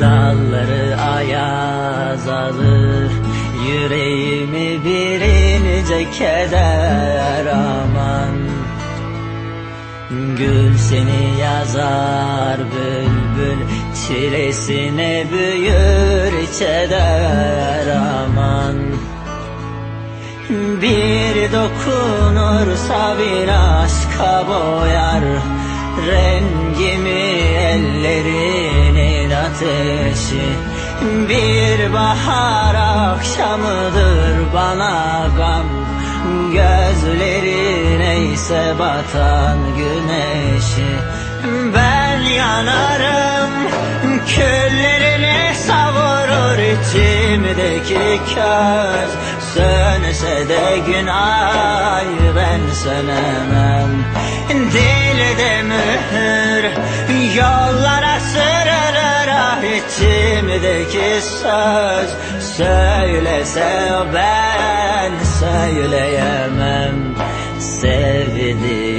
dalları ayaz alır. Yüreğimi birince keder aman. Gül seni yazar bülbül Çilesine büyür içeder aman. Bir dokunursa bir aşka boyar Rengimi ateşi. Bir bahar akşamıdır bana gam. Gözlerin ise batan güneşi. Ben yanarım küllerini savurur içimdeki köz. Sönse de gün ay ben sönemem. Dilde mühür yollara içimdeki söz Söylese ben söyleyemem. Sevdiğimi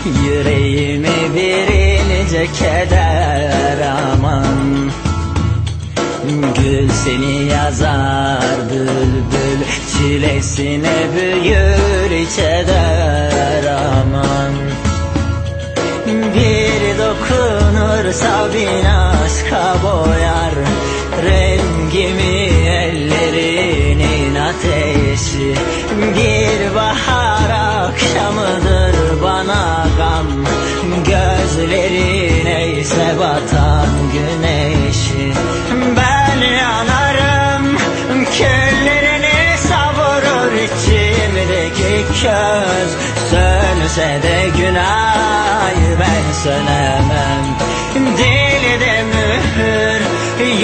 alır Yüreğimi bir ince keder aman. Gül seni yazar bülbül Çilesine büyür içeder aman. Bir dokunursa bin aşka boyar. Rengimi ellerinin ateşi Bir bahar akşamıdır bana gam Gözlerin ise batan güneşi Ben yanarım küllerini savurur içimdeki köz. Sönse de gün ay ben sönemem. Dilde mühür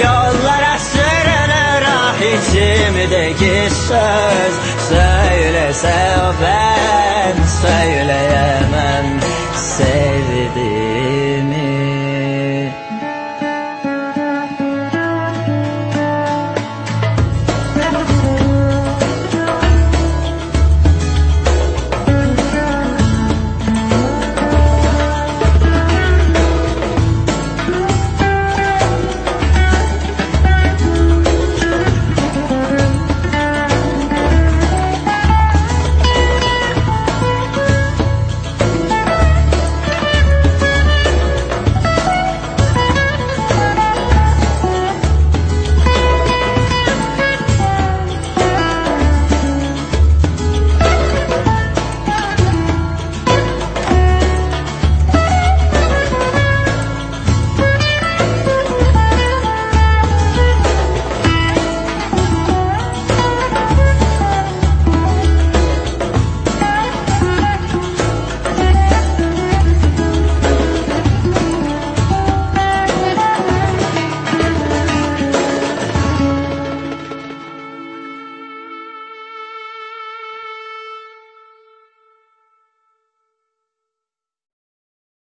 yollara sürülür ah içimdeki söz. Söylese ben sevdiğimi